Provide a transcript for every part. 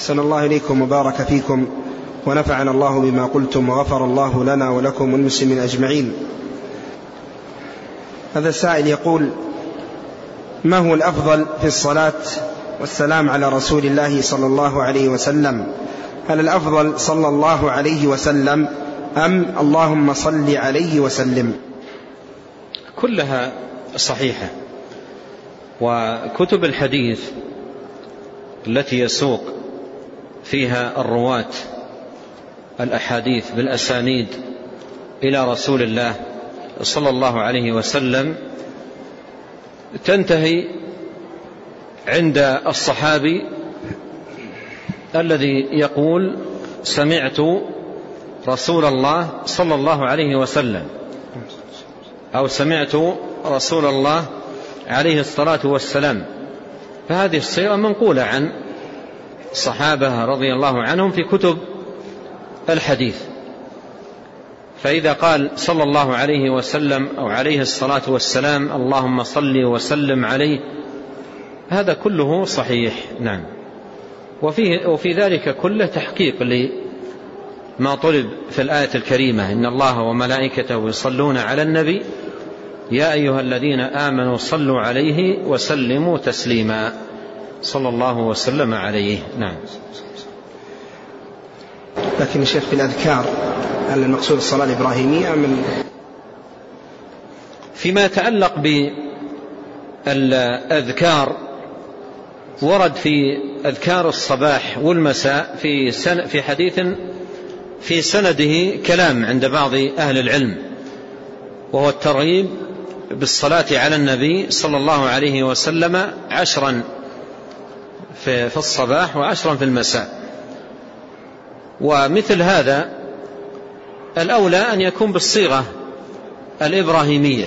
أحسن الله إليكم وبارك فيكم ونفعنا الله بما قلتم وغفر الله لنا ولكم والمسلمين أجمعين. هذا السائل يقول ما هو الأفضل في الصلاة والسلام على رسول الله صلى الله عليه وسلم؟ هل الأفضل صلى الله عليه وسلم أم اللهم صل عليه وسلم؟ كلها صحيحة وكتب الحديث التي يسوق فيها الرواة الأحاديث بالأسانيد إلى رسول الله صلى الله عليه وسلم تنتهي عند الصحابي الذي يقول سمعت رسول الله صلى الله عليه وسلم أو سمعت رسول الله عليه الصلاة والسلام. فهذه الصيغة منقولة عن الصحابة رضي الله عنهم في كتب الحديث. فإذا قال صلى الله عليه وسلم أو عليه الصلاة والسلام اللهم صل وسلم عليه هذا كله صحيح نعم. وفي, وفي ذلك كله تحقيق لما طلب في الآية الكريمة إن الله وملائكته يصلون على النبي يا أيها الذين آمنوا صلوا عليه وسلموا تسليما. صلى الله وسلم عليه. نعم. لكن الشيخ في الأذكار هل المقصود الصلاة الإبراهيمية أم فيما يتعلق بالأذكار ورد في أذكار الصباح والمساء في, سن في حديث في سنده كلام عند بعض أهل العلم وهو الترغيب بالصلاة على النبي صلى الله عليه وسلم عشرا في الصباح وعشرا في المساء. ومثل هذا الأولى أن يكون بالصيغة الإبراهيمية.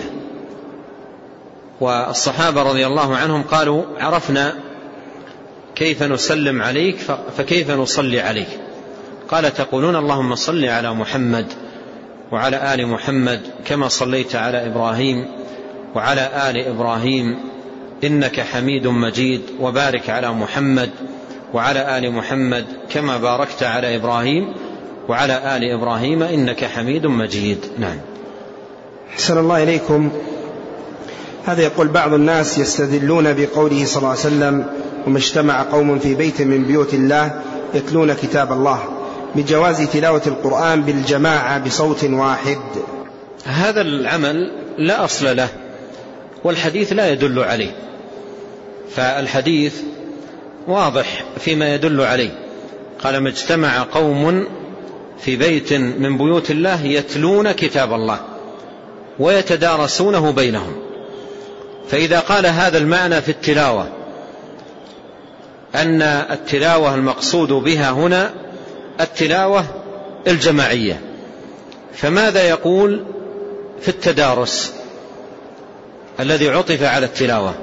والصحابة رضي الله عنهم قالوا عرفنا كيف نسلم عليك فكيف نصلي عليك؟ قال تقولون اللهم صل على محمد وعلى آل محمد كما صليت على إبراهيم وعلى آل إبراهيم. إنك حميد مجيد وبارك على محمد وعلى آل محمد كما باركت على إبراهيم وعلى آل إبراهيم إنك حميد مجيد. نعم. حسن الله إليكم. هذا يقول بعض الناس يستدلون بقوله صلى الله عليه وسلم وما اجتمع قوم في بيت من بيوت الله يتلون كتاب الله بجواز تلاوة القرآن بالجماعة بصوت واحد. هذا العمل لا أصل له والحديث لا يدل عليه. فالحديث واضح فيما يدل عليه. قال ما اجتمع قوم في بيت من بيوت الله يتلون كتاب الله ويتدارسونه بينهم. فإذا قال هذا المعنى في التلاوة أن التلاوة المقصود بها هنا التلاوة الجماعية. فماذا يقول في التدارس الذي عطف على التلاوة؟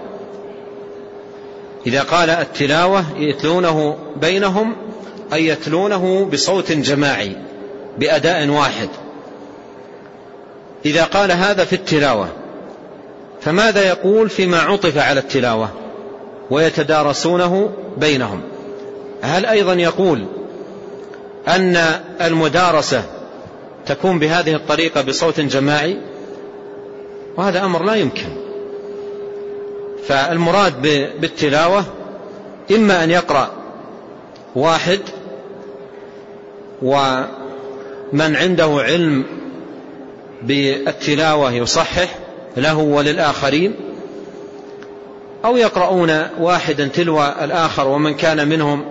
إذا قال التلاوة يتلونه بينهم أي يتلونه بصوت جماعي بأداء واحد. إذا قال هذا في التلاوة فماذا يقول فيما عطف على التلاوة؟ ويتدارسونه بينهم. هل أيضا يقول أن المدارسة تكون بهذه الطريقة بصوت جماعي؟ وهذا أمر لا يمكن. فالمراد بالتلاوة إما أن يقرأ واحد ومن عنده علم بالتلاوة يصحح له وللآخرين أو يقرؤون واحدا تلو الآخر ومن كان منهم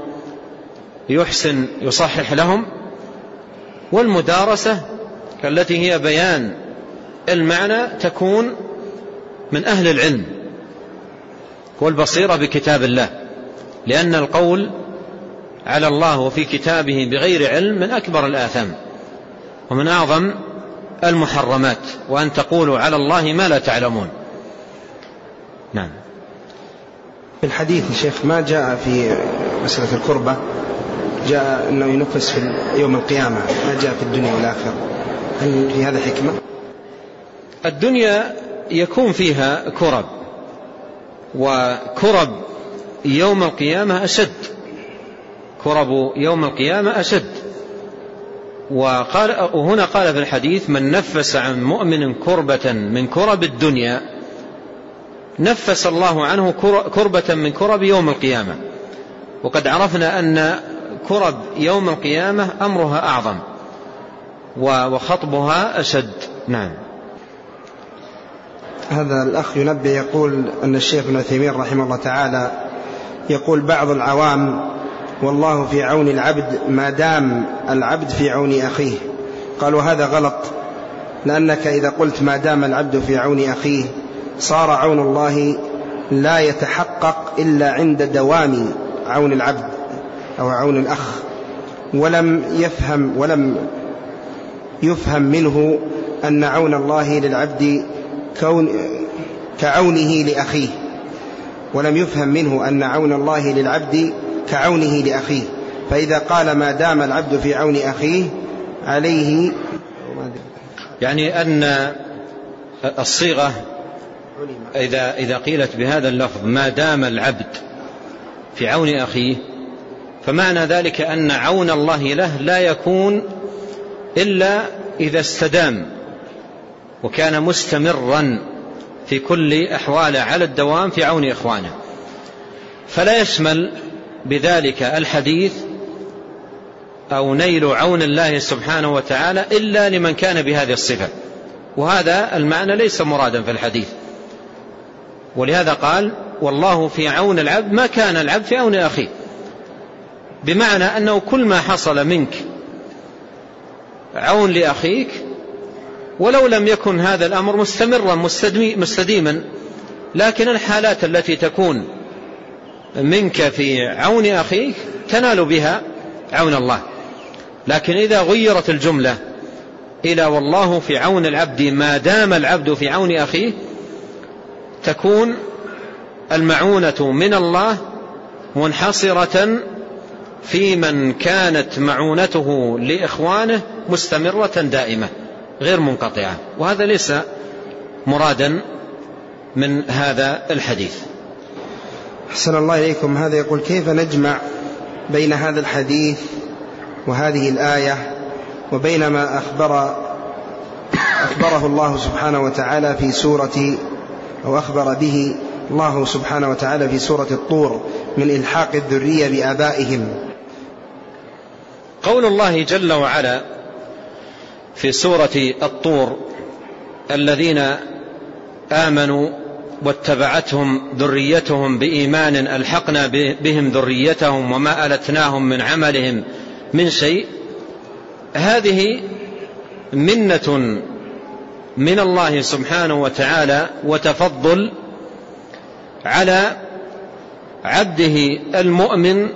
يحسن يصحح لهم. والمدارسة التي هي بيان المعنى تكون من أهل العلم. والبصيرة بكتاب الله لأن القول على الله وفي كتابه بغير علم من أكبر الآثام ومن أعظم المحرمات وأن تقولوا على الله ما لا تعلمون. نعم. في الحديث شيخ ما جاء في مسألة الكربة جاء أنه ينفس في يوم القيامة ما جاء في الدنيا والآخرة. هل في هذا حكمة؟ الدنيا يكون فيها كرب. وكرب يوم القيامة أشد. كرب يوم القيامة أشد. وقال وهنا قال في الحديث من نفس عن مؤمن كربة من كرب الدنيا نفس الله عنه كربة من كرب يوم القيامة. وقد عرفنا أن كرب يوم القيامة أمرها أعظم وخطبها أشد. نعم. هذا الأخ ينبه يقول أن الشيخ ابن عثيمين رحمه الله تعالى يقول بعض العوام والله في عون العبد ما دام العبد في عون أخيه. قالوا هذا غلط لأنك إذا قلت ما دام العبد في عون أخيه صار عون الله لا يتحقق إلا عند دوام عون العبد أو عون الأخ ولم يفهم ولم يفهم منه أن عون الله للعبد كون كعونه لأخيه ولم يفهم منه أن عون الله للعبد كعونه لأخيه. فإذا قال ما دام العبد في عون أخيه عليه يعني أن الصيغة إذا, إذا قيلت بهذا اللفظ ما دام العبد في عون أخيه فمعنى ذلك أن عون الله له لا يكون إلا إذا استدام. وكان مستمرا في كل أحواله على الدوام في عون إخوانه. فلا يشمل بذلك الحديث أو نيل عون الله سبحانه وتعالى إلا لمن كان بهذه الصفة. وهذا المعنى ليس مرادا في الحديث. ولهذا قال والله في عون العبد ما كان العبد في عون أخيه. بمعنى أنه كل ما حصل منك عون لأخيك ولو لم يكن هذا الأمر مستمرا مستديما لكن الحالات التي تكون منك في عون أخيك تنال بها عون الله. لكن إذا غيرت الجملة إلى والله في عون العبد ما دام العبد في عون أخيه تكون المعونة من الله منحصرة في من كانت معونته لإخوانه مستمرة دائمة غير منقطعة. وهذا ليس مرادا من هذا الحديث. أحسن الله إليكم. هذا يقول كيف نجمع بين هذا الحديث وهذه الآية وبين ما أخبر أخبره الله سبحانه وتعالى في سورة أو أخبر به الله سبحانه وتعالى في سورة الطور من إلحاق الذرية بآبائهم؟ قول الله جل وعلا في سورة الطور الذين آمنوا واتبعتهم ذريتهم بإيمان ألحقنا بهم ذريتهم وما ألتناهم من عملهم من شيء. هذه منة من الله سبحانه وتعالى وتفضل على عبده المؤمن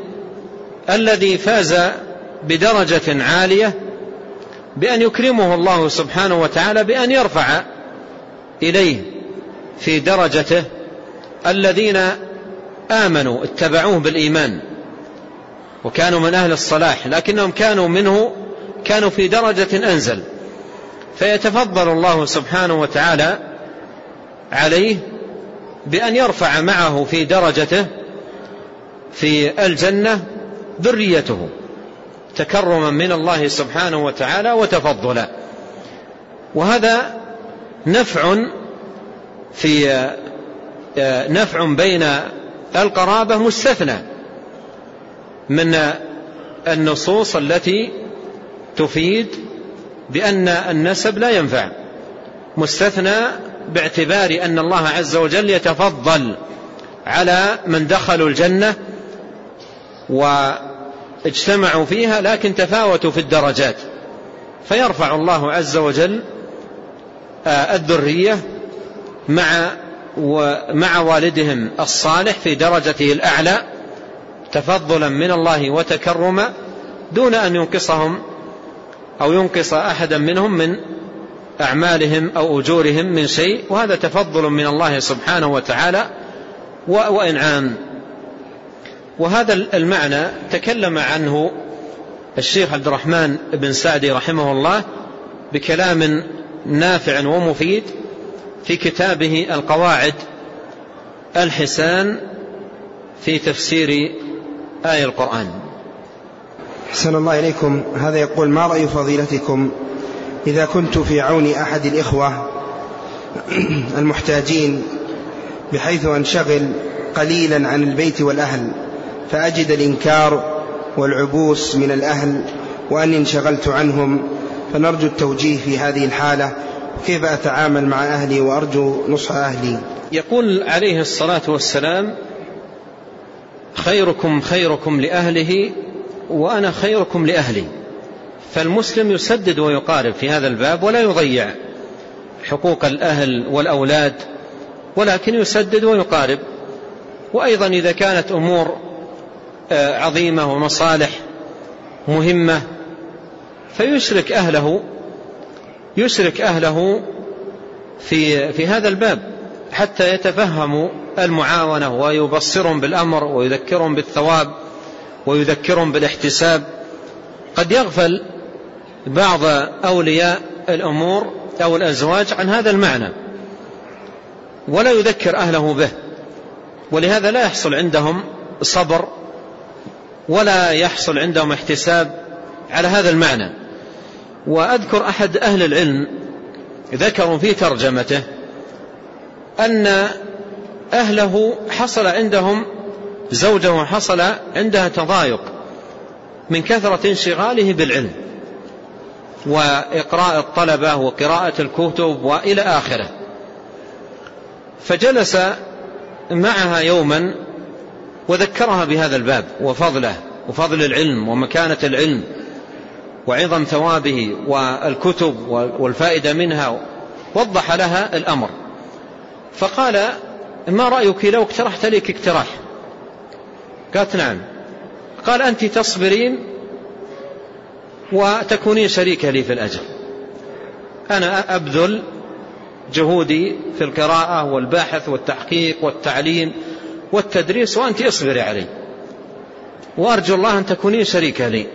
الذي فاز بدرجة عالية بأن يكرمه الله سبحانه وتعالى بأن يرفع إليه في درجته الذين آمنوا اتبعوه بالإيمان. وكانوا من أهل الصلاح لكنهم كانوا منه كانوا في درجة أنزل. فيتفضل الله سبحانه وتعالى عليه بأن يرفع معه في درجته في الجنة ذريته. تكرما من الله سبحانه وتعالى وتفضلا. وهذا نفع في نفع بين القرابة مستثنى من النصوص التي تفيد بأن النسب لا ينفع. مستثنى باعتبار أن الله عز وجل يتفضل على من دخلوا الجنة واجتمعوا فيها لكن تفاوتوا في الدرجات. فيرفع الله عز وجل آه، الذرية مع مع والدهم الصالح في درجته الأعلى تفضلا من الله وتكرما دون أن ينقصهم أو ينقص أحدا منهم من أعمالهم أو أجورهم من شيء. وهذا تفضل من الله سبحانه وتعالى وإنعام. وهذا المعنى تكلم عنه الشيخ عبد الرحمن بن سعدي رحمه الله بكلام نافع ومفيد في كتابه القواعد الحسان في تفسير آية القرآن. أحسن الله إليكم. هذا يقول ما رأي فضيلتكم إذا كنت في عون أحد الإخوة المحتاجين بحيث أنشغل قليلا عن البيت والأهل فأجد الإنكار والعبوس من الأهل وأني انشغلت عنهم فنرجو التوجيه في هذه الحالة. كيف أتعامل مع أهلي وأرجو نصح أهلي؟ يقول عليه الصلاة والسلام خيركم خيركم لأهله وأنا خيركم لأهلي. فالمسلم يسدد ويقارب في هذا الباب ولا يضيع حقوق الأهل والأولاد ولكن يسدد ويقارب. وأيضا إذا كانت أمور عظيمة ومصالح مهمة. فيشرك أهله يشرك أهله في في هذا الباب حتى يتفهموا المعاونة ويبصرهم بالأمر ويذكرهم بالثواب ويذكرهم بالاحتساب. قد يغفل بعض أولياء الأمور أو الأزواج عن هذا المعنى ولا يذكر أهله به ولهذا لا يحصل عندهم صبر ولا يحصل عندهم احتساب على هذا المعنى. وأذكر أحد أهل العلم ذكروا في ترجمته أن أهله حصل عندهم زوجه حصل عندها تضايق من كثرة انشغاله بالعلم وإقراء الطلبة وقراءة الكتب وإلى آخره. فجلس معها يوما وذكرها بهذا الباب وفضله وفضل العلم ومكانة العلم وعظم ثوابه والكتب والفائدة منها وضح لها الأمر. فقال ما رأيك لو اقترحت لك اقتراح؟ قالت نعم. قال أنت تصبرين وتكونين شريكة لي في الأجر. أنا أبذل جهودي في القراءة والباحث والتحقيق والتعليم والتدريس وأنت اصبري علي. وأرجو الله أن تكونين شريكة لي.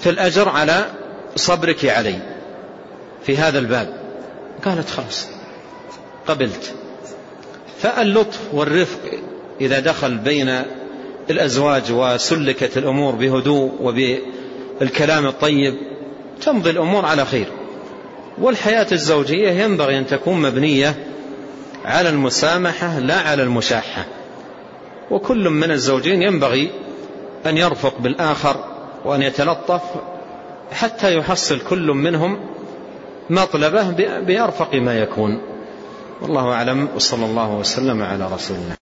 في الأجر على صبرك علي. في هذا الباب. قالت خلاص. قبلت. فاللطف والرفق إذا دخل بين الأزواج وسلكت الأمور بهدوء وبالكلام الطيب تمضي الأمور على خير. والحياة الزوجية ينبغي أن تكون مبنية على المسامحة لا على المشاحة. وكل من الزوجين ينبغي أن يرفق بالآخر وأن يتلطف حتى يحصل كل منهم مطلبه بأرفق ما يكون. والله أعلم وصلى الله وسلم على رسول الله